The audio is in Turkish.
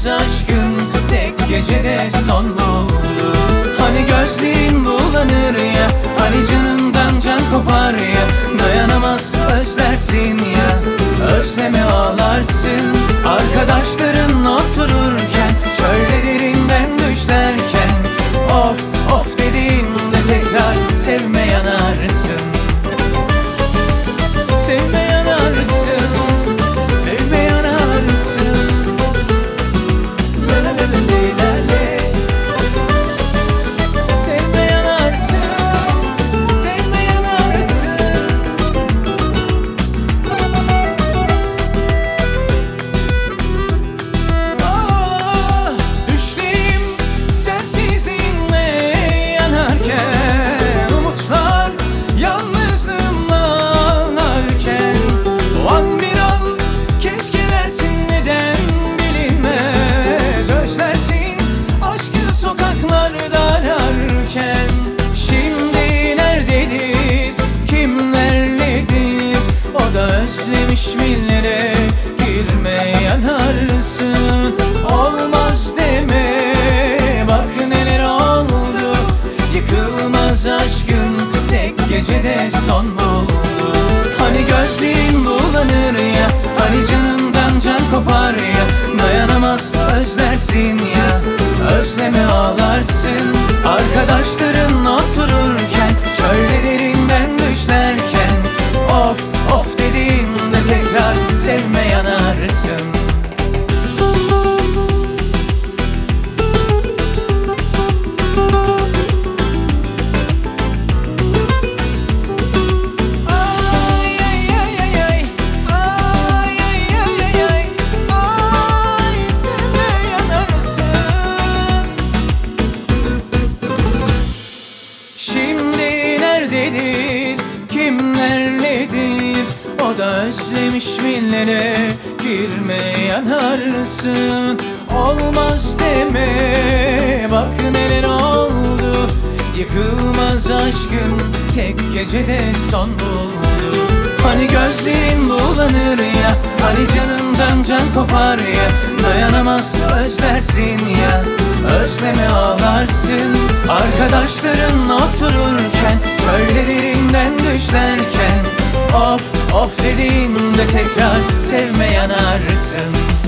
Yıkılmaz aşkın tek gecede son buldu Hani gözlerin bulanır ya Hani canından can kopar ya? Dayanamaz özlersin ya Özleme ağlarsın. Arkadaşların otururken Çöllerinden düşlerken Of gecede son buldu Hani gözlerin bulanır ya Hani canından can kopar ya Şimdi nerededir? Kimlerledir? O da özlemiş millere. Girme yanarsın Olmaz deme. Bak neler oldu. Yıkılmaz aşkın tek gecede son buldu. Hani gözlerin bulanır ya Hani canından can kopar ya. Dayanamaz özlersin ya Özleme ağlarsın. Arkadaşların otururken Çöllerinden düşlerken Of of dediğinde tekrar sevme yanarsın